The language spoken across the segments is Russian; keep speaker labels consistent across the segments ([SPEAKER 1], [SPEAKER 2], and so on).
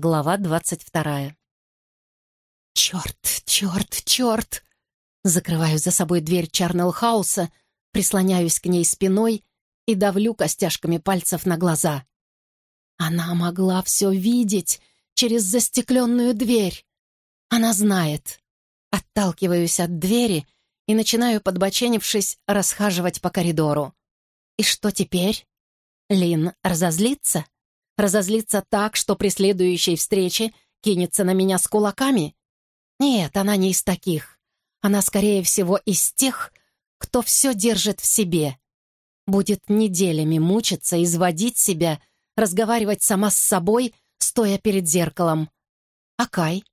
[SPEAKER 1] Глава двадцать вторая. Черт, черт, черт! Закрываю за собой дверь Чарнелл-хауса, прислоняюсь к ней спиной и давлю костяшками пальцев на глаза. Она могла все видеть через застекленную дверь. Она знает. Отталкиваюсь от двери и начинаю, подбоченившись, расхаживать по коридору. И что теперь? Лин разозлится? Разозлится так, что при следующей встрече кинется на меня с кулаками? Нет, она не из таких. Она, скорее всего, из тех, кто все держит в себе. Будет неделями мучиться, изводить себя, разговаривать сама с собой, стоя перед зеркалом. А Кай?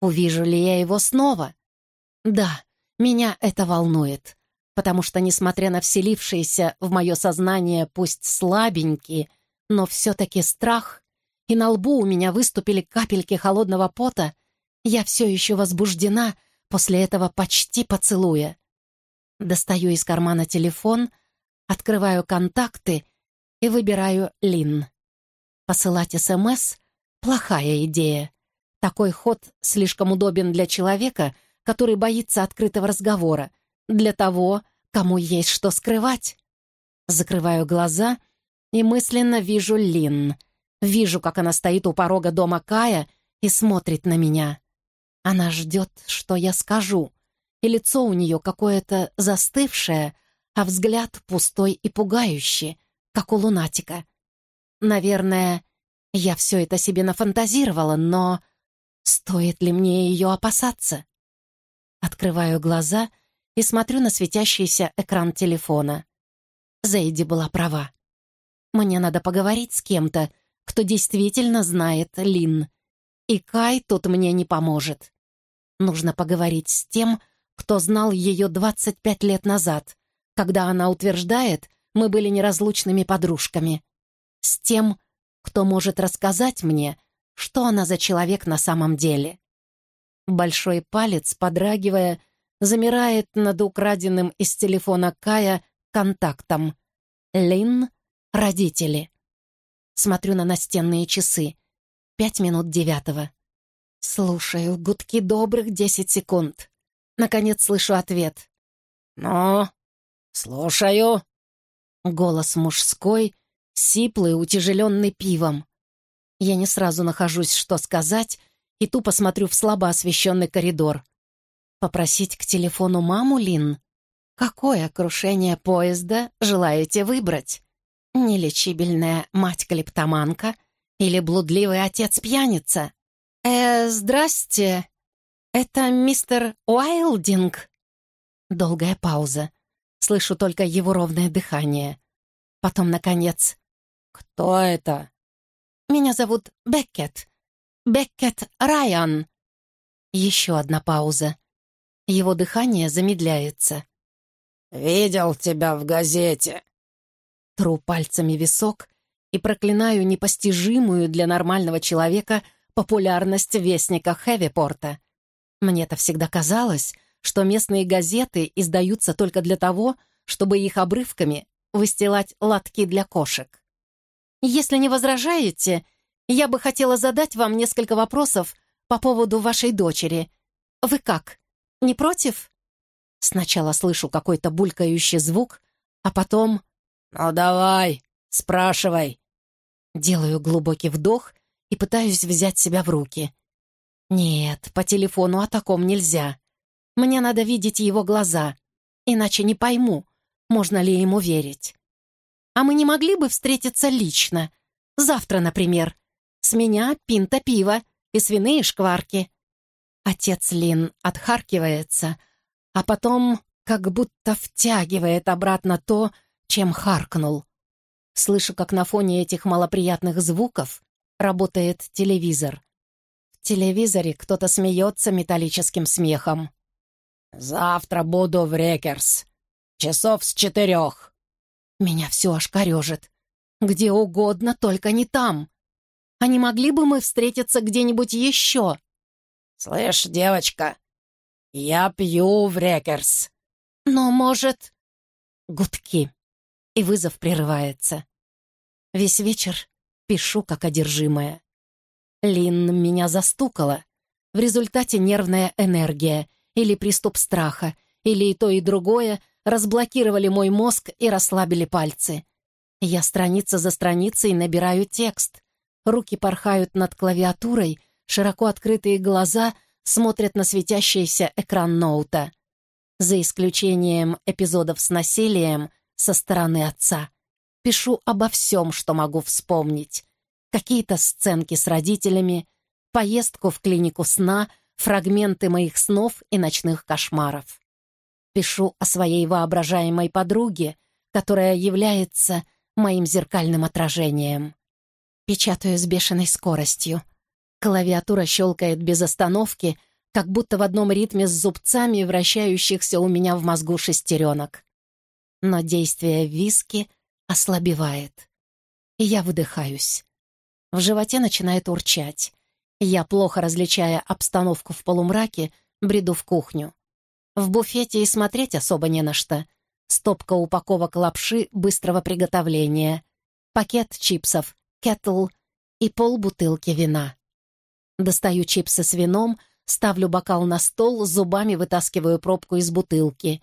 [SPEAKER 1] Увижу ли я его снова? Да, меня это волнует, потому что, несмотря на вселившиеся в мое сознание пусть слабенькие, но все-таки страх, и на лбу у меня выступили капельки холодного пота, я все еще возбуждена после этого почти поцелуя. Достаю из кармана телефон, открываю контакты и выбираю Лин. Посылать СМС — плохая идея. Такой ход слишком удобен для человека, который боится открытого разговора, для того, кому есть что скрывать. Закрываю глаза — и мысленно вижу Лин. Вижу, как она стоит у порога дома Кая и смотрит на меня. Она ждет, что я скажу, и лицо у нее какое-то застывшее, а взгляд пустой и пугающий, как у лунатика. Наверное, я все это себе нафантазировала, но стоит ли мне ее опасаться? Открываю глаза и смотрю на светящийся экран телефона. Зейди была права. Мне надо поговорить с кем-то, кто действительно знает Лин. И Кай тут мне не поможет. Нужно поговорить с тем, кто знал ее 25 лет назад, когда она утверждает, мы были неразлучными подружками. С тем, кто может рассказать мне, что она за человек на самом деле. Большой палец, подрагивая, замирает над украденным из телефона Кая контактом. Лин Родители. Смотрю на настенные часы. Пять минут девятого. Слушаю гудки добрых десять секунд. Наконец слышу ответ. «Ну, слушаю». Голос мужской, сиплый, утяжеленный пивом. Я не сразу нахожусь, что сказать, и тупо смотрю в слабо освещенный коридор. Попросить к телефону маму, Лин? Какое крушение поезда желаете выбрать? Нелечибельная мать-клептоманка или блудливый отец-пьяница? «Э, здрасте, это мистер Уайлдинг?» Долгая пауза. Слышу только его ровное дыхание. Потом, наконец, «Кто это?» «Меня зовут Беккет. Беккет Райан». Еще одна пауза. Его дыхание замедляется.
[SPEAKER 2] «Видел тебя в газете»,
[SPEAKER 1] Тру пальцами висок и проклинаю непостижимую для нормального человека популярность вестника Хэвипорта. Мне-то всегда казалось, что местные газеты издаются только для того, чтобы их обрывками выстилать лотки для кошек. Если не возражаете, я бы хотела задать вам несколько вопросов по поводу вашей дочери. Вы как, не против? Сначала слышу какой-то булькающий звук, а потом
[SPEAKER 2] «Ну давай, спрашивай».
[SPEAKER 1] Делаю глубокий вдох и пытаюсь взять себя в руки. Нет, по телефону о таком нельзя. Мне надо видеть его глаза, иначе не пойму, можно ли ему верить. А мы не могли бы встретиться лично? Завтра, например. С меня пинта пива и свиные шкварки. Отец Лин отхаркивается, а потом как будто втягивает обратно то, чем харкнул. Слышу, как на фоне этих малоприятных звуков работает телевизор. В телевизоре кто-то смеется металлическим смехом.
[SPEAKER 2] «Завтра буду в Рекерс. Часов с четырех».
[SPEAKER 1] Меня все аж корежит. Где угодно, только не там. А не могли бы мы встретиться где-нибудь еще?
[SPEAKER 2] «Слышь, девочка, я пью в Рекерс».
[SPEAKER 1] «Но, может...» Гудки и вызов прерывается. Весь вечер пишу, как одержимая. Лин меня застукала. В результате нервная энергия или приступ страха, или и то, и другое разблокировали мой мозг и расслабили пальцы. Я страница за страницей набираю текст. Руки порхают над клавиатурой, широко открытые глаза смотрят на светящийся экран ноута. За исключением эпизодов с насилием со стороны отца. Пишу обо всем, что могу вспомнить. Какие-то сценки с родителями, поездку в клинику сна, фрагменты моих снов и ночных кошмаров. Пишу о своей воображаемой подруге, которая является моим зеркальным отражением. Печатаю с бешеной скоростью. Клавиатура щелкает без остановки, как будто в одном ритме с зубцами, вращающихся у меня в мозгу шестеренок. Но действие виски ослабевает. И я выдыхаюсь. В животе начинает урчать. Я, плохо различая обстановку в полумраке, бреду в кухню. В буфете и смотреть особо не на что. Стопка упаковок лапши быстрого приготовления, пакет чипсов, кетл и полбутылки вина. Достаю чипсы с вином, ставлю бокал на стол, зубами вытаскиваю пробку из бутылки.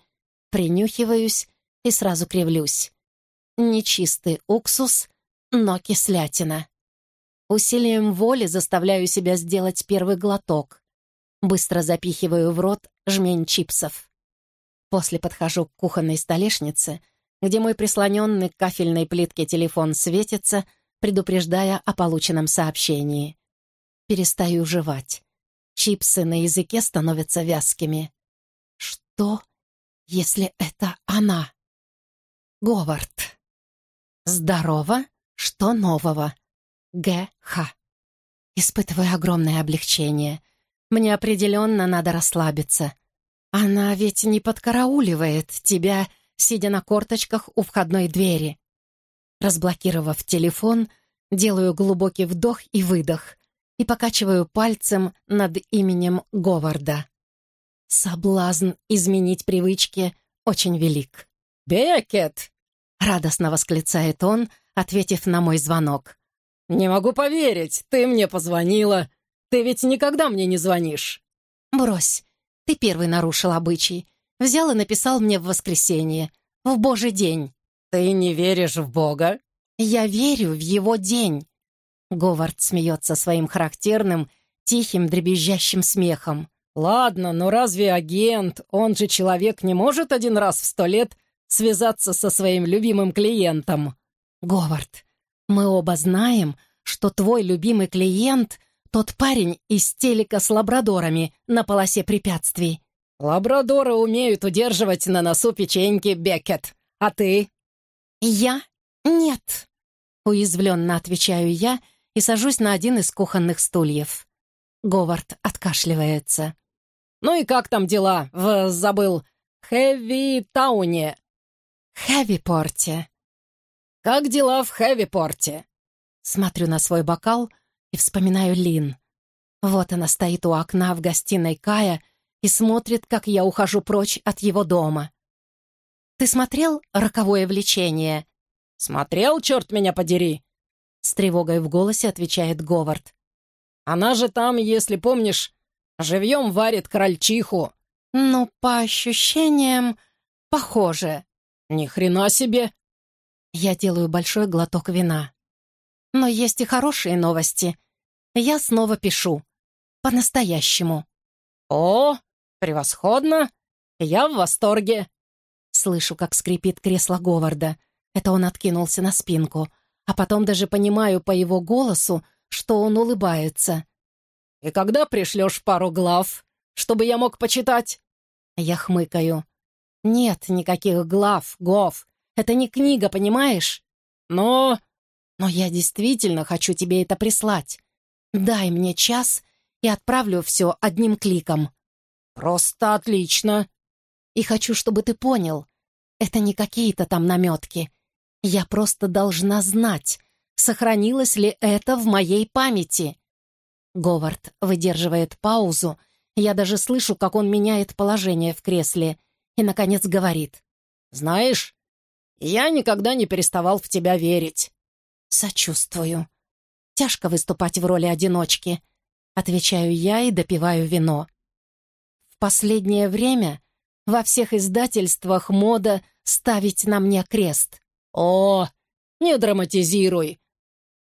[SPEAKER 1] Принюхиваюсь и сразу кривлюсь. Нечистый уксус, но кислятина. Усилием воли заставляю себя сделать первый глоток. Быстро запихиваю в рот жмень чипсов. После подхожу к кухонной столешнице, где мой прислоненный к кафельной плитке телефон светится, предупреждая о полученном сообщении. Перестаю жевать. Чипсы на языке становятся вязкими. Что, если это она? Говард. Здорово, что нового? Г.Х. Испытываю огромное облегчение. Мне определенно надо расслабиться. Она ведь не подкарауливает тебя, сидя на корточках у входной двери. Разблокировав телефон, делаю глубокий вдох и выдох и покачиваю пальцем над именем Говарда. Соблазн изменить привычки очень велик.
[SPEAKER 2] «Бекет!»
[SPEAKER 1] — радостно восклицает он, ответив на мой звонок.
[SPEAKER 2] «Не могу поверить, ты мне позвонила. Ты ведь никогда мне не звонишь».
[SPEAKER 1] «Брось, ты первый нарушил обычай. Взял и написал мне в воскресенье, в Божий день».
[SPEAKER 2] «Ты не веришь в Бога?»
[SPEAKER 1] «Я верю в его день». Говард смеется своим характерным, тихим, дребезжащим смехом.
[SPEAKER 2] «Ладно, но разве агент, он же человек, не может один раз в сто лет связаться со своим любимым клиентом?»
[SPEAKER 1] «Говард, мы оба знаем, что твой любимый клиент — тот парень из телека с лабрадорами на полосе препятствий.
[SPEAKER 2] Лабрадоры умеют удерживать на носу печеньки, Беккет. А ты?
[SPEAKER 1] Я? Нет. Уязвленно отвечаю я и сажусь на один из кухонных стульев. Говард откашливается.
[SPEAKER 2] «Ну и как там дела в, забыл, Хэви-тауне?»
[SPEAKER 1] «Хэви-порте»,
[SPEAKER 2] «Как дела в Хэви-порте?»
[SPEAKER 1] Смотрю на свой бокал и вспоминаю Лин. Вот она стоит у окна в гостиной Кая и смотрит, как я ухожу прочь от его дома. «Ты смотрел «Роковое влечение»?»
[SPEAKER 2] «Смотрел, черт меня подери!»
[SPEAKER 1] С тревогой в голосе отвечает Говард.
[SPEAKER 2] «Она же там, если помнишь, живьем варит крольчиху».
[SPEAKER 1] «Ну, по ощущениям, похоже».
[SPEAKER 2] «Ни хрена себе!»
[SPEAKER 1] Я делаю большой глоток вина. Но есть и хорошие новости. Я снова пишу. По-настоящему.
[SPEAKER 2] «О, превосходно! Я в восторге!»
[SPEAKER 1] Слышу, как скрипит кресло Говарда. Это он откинулся на спинку. А потом даже понимаю по его голосу, что он улыбается.
[SPEAKER 2] «И когда пришлешь пару глав, чтобы я мог почитать?»
[SPEAKER 1] Я хмыкаю. «Нет никаких глав, Гов. Это не книга, понимаешь?
[SPEAKER 2] Но...
[SPEAKER 1] Но я действительно хочу тебе это прислать. Дай мне час и отправлю все одним кликом.
[SPEAKER 2] Просто отлично.
[SPEAKER 1] И хочу, чтобы ты понял, это не какие-то там наметки. Я просто должна знать, сохранилось ли это в моей памяти. Говард выдерживает паузу. Я даже слышу, как он меняет положение в кресле. И, наконец, говорит.
[SPEAKER 2] «Знаешь, я никогда не переставал в тебя верить».
[SPEAKER 1] «Сочувствую». Тяжко выступать в роли одиночки. Отвечаю я и допиваю вино. В последнее время во всех издательствах мода ставить на мне крест.
[SPEAKER 2] О, не драматизируй.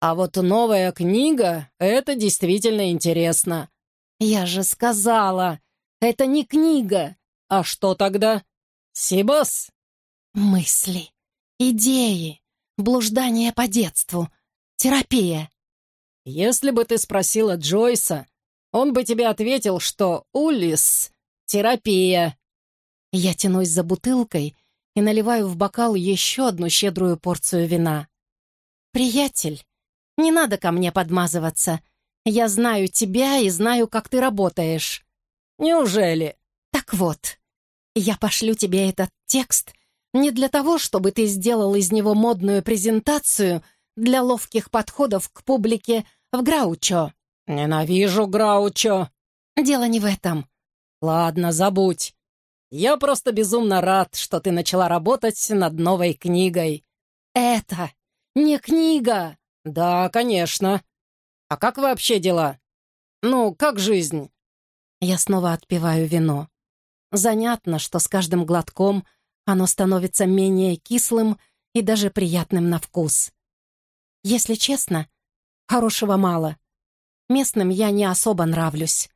[SPEAKER 2] А вот новая книга — это действительно интересно.
[SPEAKER 1] Я же сказала, это не книга.
[SPEAKER 2] А что тогда? Сибас?
[SPEAKER 1] Мысли, идеи, блуждание по детству, терапия.
[SPEAKER 2] Если бы ты спросила Джойса, он бы тебе ответил, что Улис — терапия.
[SPEAKER 1] Я тянусь за бутылкой и наливаю в бокал еще одну щедрую порцию вина. «Приятель, не надо ко мне подмазываться. Я знаю тебя и знаю, как ты работаешь».
[SPEAKER 2] «Неужели?»
[SPEAKER 1] «Так вот, я пошлю тебе этот текст не для того, чтобы ты сделал из него модную презентацию для ловких подходов к публике в Граучо».
[SPEAKER 2] «Ненавижу Граучо».
[SPEAKER 1] «Дело не в этом».
[SPEAKER 2] «Ладно, забудь. Я просто безумно рад, что ты начала работать над новой книгой».
[SPEAKER 1] «Это не книга!»
[SPEAKER 2] «Да, конечно. А как вообще дела? Ну, как жизнь?»
[SPEAKER 1] Я снова отпиваю вино. Занятно, что с каждым глотком оно становится менее кислым и даже приятным на вкус. Если честно, хорошего мало. Местным я не особо нравлюсь.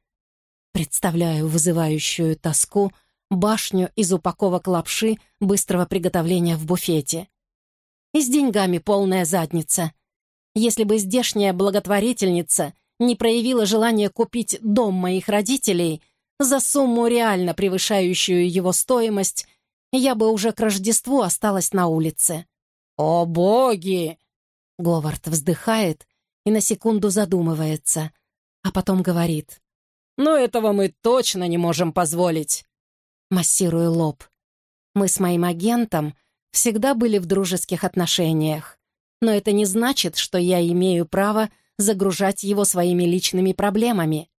[SPEAKER 1] Представляю вызывающую тоску башню из упаковок лапши быстрого приготовления в буфете. И с деньгами полная задница. Если бы здешняя благотворительница не проявила желание купить дом моих родителей за сумму, реально превышающую его стоимость, я бы уже к Рождеству осталась на улице.
[SPEAKER 2] «О, боги!»
[SPEAKER 1] Говард вздыхает и на секунду задумывается, а потом говорит.
[SPEAKER 2] «Но этого мы точно не можем позволить
[SPEAKER 1] массирую лоб. Мы с моим агентом всегда были в дружеских отношениях, но это не значит, что я имею право загружать его своими личными проблемами.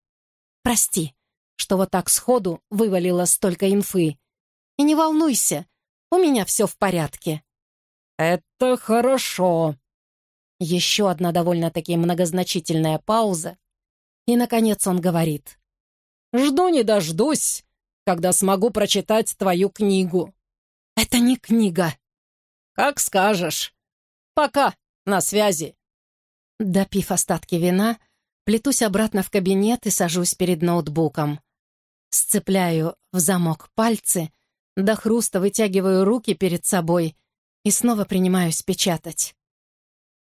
[SPEAKER 1] Прости, что вот так сходу вывалило столько инфы. И не волнуйся, у меня все в порядке.
[SPEAKER 2] Это хорошо.
[SPEAKER 1] Еще одна довольно-таки многозначительная пауза, и, наконец, он говорит.
[SPEAKER 2] «Жду не дождусь, когда смогу прочитать твою книгу».
[SPEAKER 1] «Это не книга».
[SPEAKER 2] «Как скажешь. Пока, на связи».
[SPEAKER 1] Допив остатки вина, плетусь обратно в кабинет и сажусь перед ноутбуком. Сцепляю в замок пальцы, до хруста вытягиваю руки перед собой и снова принимаюсь печатать.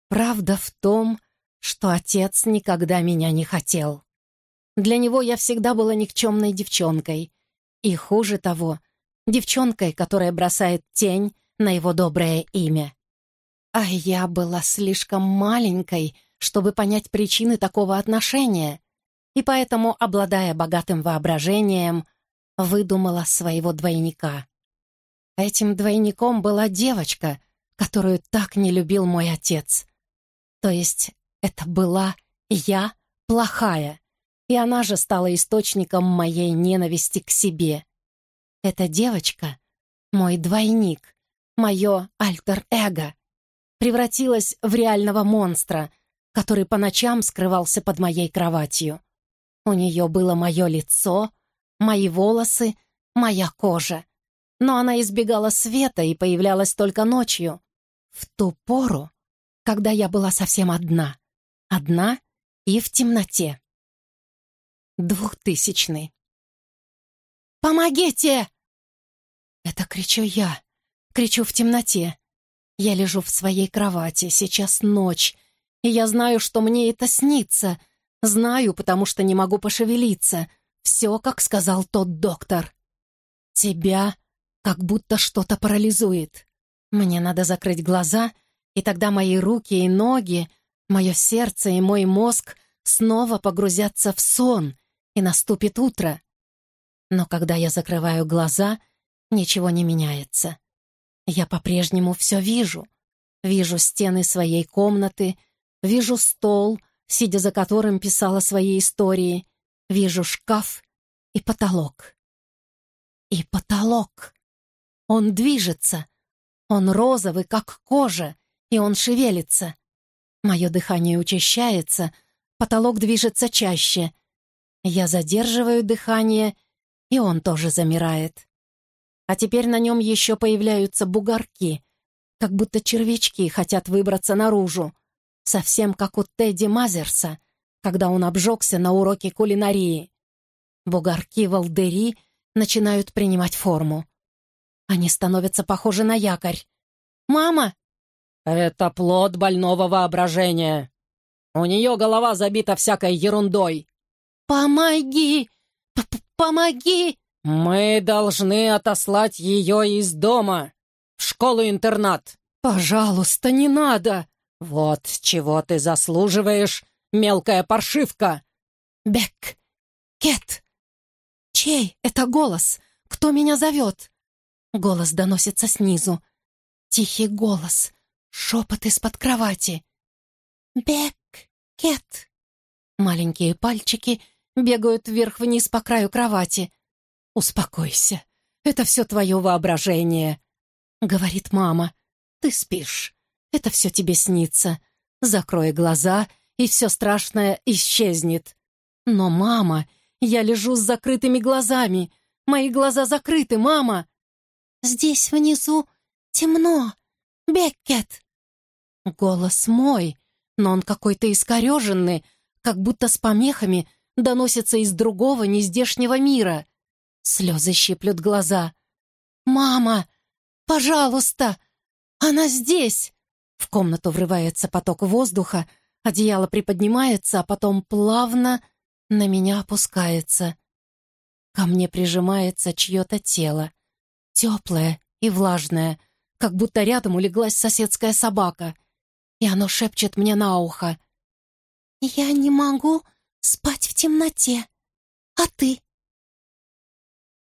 [SPEAKER 1] Правда в том, что отец никогда меня не хотел. Для него я всегда была никчемной девчонкой, и хуже того, девчонкой, которая бросает тень на его доброе имя. А я была слишком маленькой, чтобы понять причины такого отношения, и поэтому, обладая богатым воображением, выдумала своего двойника. Этим двойником была девочка, которую так не любил мой отец. То есть это была я плохая, и она же стала источником моей ненависти к себе. Эта девочка — мой двойник, мое альтер-эго, превратилась в реального монстра, который по ночам скрывался под моей кроватью. У нее было мое лицо, мои волосы, моя кожа. Но она избегала света и появлялась только ночью, в ту пору, когда я была совсем одна. Одна и в темноте. Двухтысячный. «Помогите!» Это кричу я. Кричу в темноте. Я лежу в своей кровати, сейчас ночь, и я знаю, что мне это снится. Знаю, потому что не могу пошевелиться. Все, как сказал тот доктор. Тебя как будто что-то парализует. Мне надо закрыть глаза, и тогда мои руки и ноги, мое сердце и мой мозг снова погрузятся в сон, и наступит утро. Но когда я закрываю глаза, ничего не меняется. Я по-прежнему все вижу. Вижу стены своей комнаты, вижу стол, сидя за которым писала свои истории, вижу шкаф и потолок. И потолок. Он движется. Он розовый, как кожа, и он шевелится. Мое дыхание учащается, потолок движется чаще. Я задерживаю дыхание, и он тоже замирает. А теперь на нем еще появляются бугорки, как будто червячки хотят выбраться наружу, совсем как у Тедди Мазерса, когда он обжегся на уроке кулинарии. Бугорки волдыри начинают принимать форму. Они становятся похожи на якорь. «Мама!»
[SPEAKER 2] «Это плод больного воображения. У нее голова забита всякой ерундой».
[SPEAKER 1] «Помоги! П -п Помоги!»
[SPEAKER 2] «Мы должны отослать ее из дома в школу-интернат».
[SPEAKER 1] «Пожалуйста, не надо!»
[SPEAKER 2] «Вот чего ты заслуживаешь, мелкая паршивка!»
[SPEAKER 1] «Бек! Кет! Чей это голос? Кто меня зовет?» Голос доносится снизу. Тихий голос. Шепот из-под кровати. «Бек! Кет!» Маленькие пальчики бегают вверх-вниз по краю кровати. «Успокойся. Это все твое воображение», — говорит мама. «Ты спишь. Это все тебе снится. Закрой глаза, и все страшное исчезнет». «Но, мама, я лежу с закрытыми глазами. Мои глаза закрыты, мама!» «Здесь внизу темно. Беккет!» Голос мой, но он какой-то искореженный, как будто с помехами доносится из другого нездешнего мира. Слезы щиплют глаза. «Мама! Пожалуйста! Она здесь!» В комнату врывается поток воздуха, одеяло приподнимается, а потом плавно на меня опускается. Ко мне прижимается чье-то тело. Теплое и влажное, как будто рядом улеглась соседская собака. И оно шепчет мне на ухо. «Я не могу спать в темноте. А ты?»